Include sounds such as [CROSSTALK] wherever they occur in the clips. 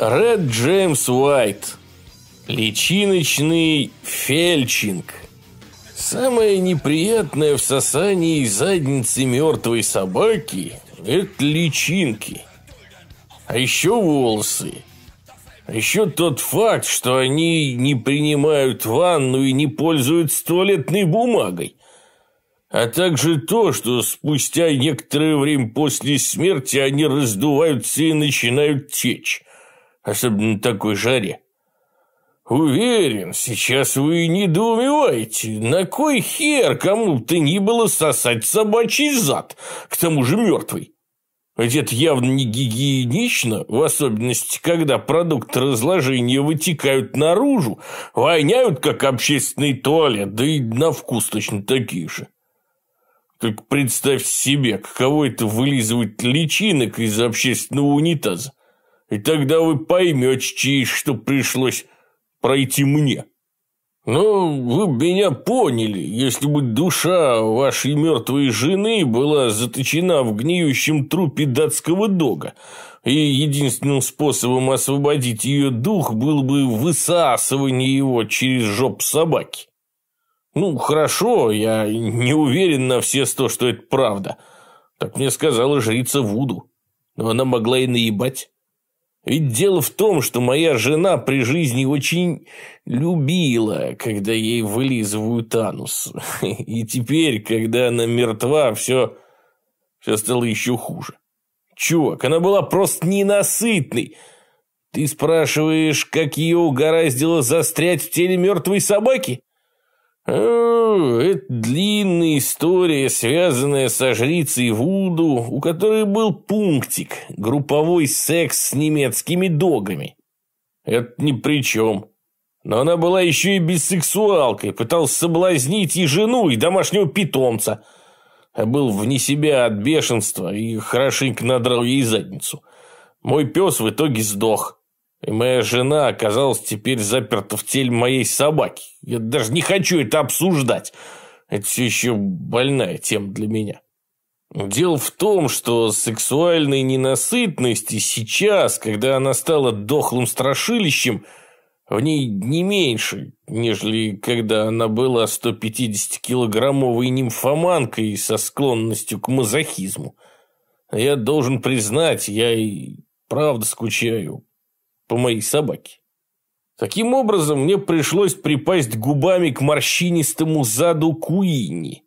Ред Джеймс Уайт. Личиночный фельчинг. Самое неприятное в сосании задницы мертвой собаки – это личинки. А еще волосы. А еще тот факт, что они не принимают ванну и не пользуются туалетной бумагой. А также то, что спустя некоторое время после смерти они раздуваются и начинают течь. Особенно на такой жаре. Уверен, сейчас вы недоумеваете, на кой хер кому-то не было сосать собачий зад, к тому же мертвый. Ведь это явно не гигиенично, в особенности, когда продукты разложения вытекают наружу, воняют, как общественный туалет, да и на вкус точно такие же. Только представьте себе, каково это вылизывать личинок из общественного унитаза. И тогда вы поймете, чьи что пришлось пройти мне. Ну, вы меня поняли, если бы душа вашей мертвой жены была заточена в гниющем трупе датского дога, и единственным способом освободить ее дух было бы высасывание его через жоп собаки. Ну, хорошо, я не уверен на все сто, что это правда. Так мне сказала жрица Вуду. Но она могла и наебать. Ведь дело в том, что моя жена при жизни очень любила, когда ей вылизывают анус. [LAUGHS] И теперь, когда она мертва, все, все стало еще хуже. Чувак, она была просто ненасытной. Ты спрашиваешь, как ее угораздило застрять в теле мертвой собаки? Это длинная история, связанная со жрицей Вуду, у которой был пунктик – групповой секс с немецкими догами. Это ни при чем. Но она была еще и бисексуалкой, пыталась соблазнить и жену, и домашнего питомца. А был вне себя от бешенства и хорошенько надрал ей задницу. Мой пес в итоге сдох. И моя жена оказалась теперь заперта в теле моей собаки. Я даже не хочу это обсуждать. Это все еще больная тема для меня. Дело в том, что сексуальной ненасытности сейчас, когда она стала дохлым страшилищем, в ней не меньше, нежели когда она была 150-килограммовой нимфоманкой со склонностью к мазохизму. Я должен признать, я и правда скучаю по моей собаке. Таким образом, мне пришлось припасть губами к морщинистому заду Куини,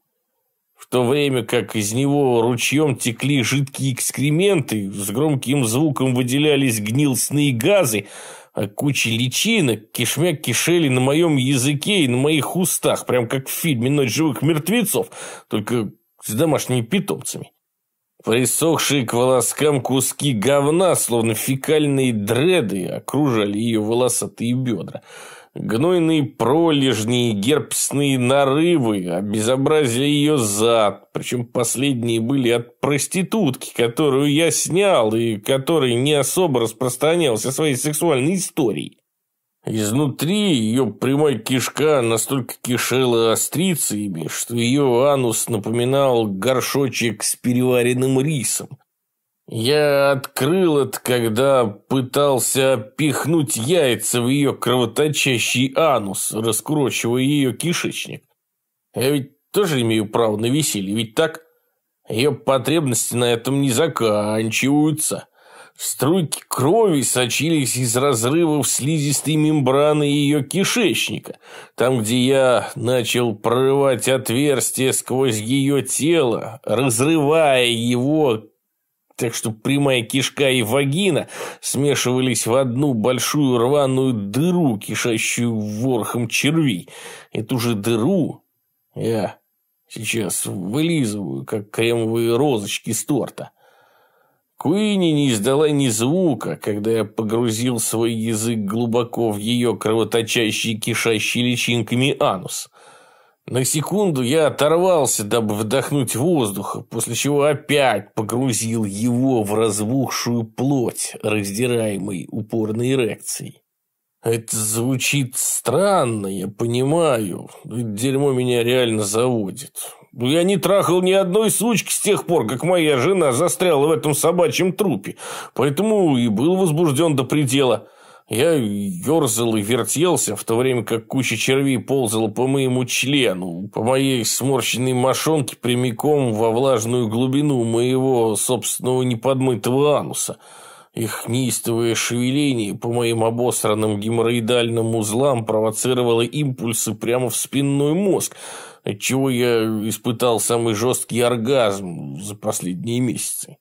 в то время как из него ручьем текли жидкие экскременты, с громким звуком выделялись гнилостные газы, а куча личинок кишмя кишели на моем языке и на моих устах, прям как в фильме «Ночь живых мертвецов», только с домашними питомцами. Присохшие к волоскам куски говна, словно фекальные дреды, окружали ее волосатые бедра. Гнойные пролежни и герпсные нарывы обезобразили ее зад, причем последние были от проститутки, которую я снял и который не особо распространялся своей сексуальной историей. Изнутри ее прямая кишка настолько кишела острицами, что ее анус напоминал горшочек с переваренным рисом. Я открыл это, когда пытался пихнуть яйца в ее кровоточащий анус, раскручивая ее кишечник. Я ведь тоже имею право на веселье, ведь так? Ее потребности на этом не заканчиваются. Струйки крови сочились из разрывов слизистой мембраны ее кишечника, там, где я начал прорывать отверстие сквозь ее тело, разрывая его, так что прямая кишка и вагина смешивались в одну большую рваную дыру, кишащую ворохом червей. Эту же дыру я сейчас вылизываю, как кремовые розочки с торта. Куини не издала ни звука, когда я погрузил свой язык глубоко в ее кровоточащий, кишащий личинками анус. На секунду я оторвался, дабы вдохнуть воздуха, после чего опять погрузил его в разбухшую плоть, раздираемой упорной эрекцией. Это звучит странно, я понимаю. Дерьмо меня реально заводит. Я не трахал ни одной сучки с тех пор, как моя жена застряла в этом собачьем трупе, поэтому и был возбужден до предела. Я ерзал и вертелся, в то время как куча червей ползала по моему члену, по моей сморщенной мошонке прямиком во влажную глубину моего собственного неподмытого ануса. Их неистовое шевеление по моим обосранным геморроидальным узлам провоцировало импульсы прямо в спинной мозг, отчего я испытал самый жесткий оргазм за последние месяцы.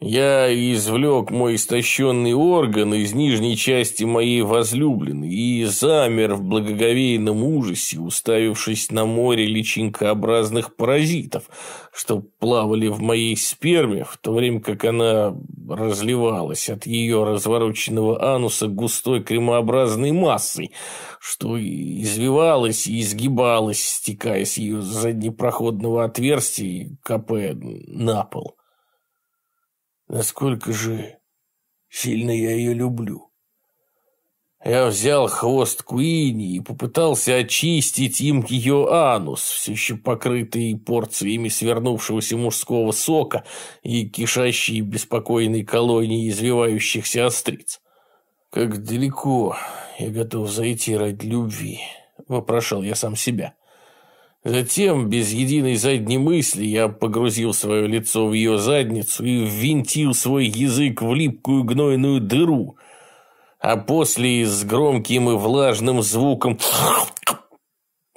Я извлек мой истощенный орган из нижней части моей возлюбленной и замер в благоговейном ужасе, уставившись на море личинкообразных паразитов, что плавали в моей сперме, в то время как она разливалась от ее развороченного ануса густой кремообразной массой, что извивалась и изгибалась, стекая с ее заднепроходного отверстия капая на пол. Насколько же сильно я ее люблю. Я взял хвост Куини и попытался очистить им ее анус, все еще покрытый порциями свернувшегося мужского сока и кишащей беспокойной колонией извивающихся остриц. «Как далеко я готов зайти ради любви?» – вопрошал я сам себя. Затем, без единой задней мысли, я погрузил свое лицо в ее задницу и ввинтил свой язык в липкую гнойную дыру, а после с громким и влажным звуком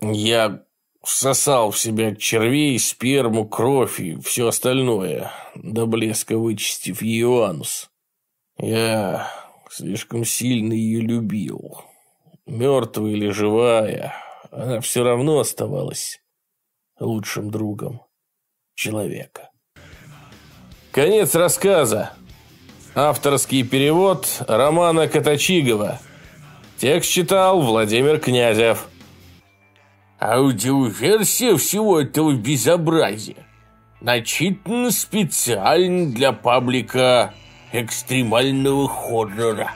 я всосал в себя червей, сперму, кровь и все остальное, до блеска вычистив ее анус. Я слишком сильно ее любил. Мертвая или живая, она все равно оставалась лучшим другом человека. Конец рассказа. Авторский перевод Романа Катачигова. Текст читал Владимир Князев. Аудиоверсия всего этого безобразия начитана специально для паблика экстремального хоррора.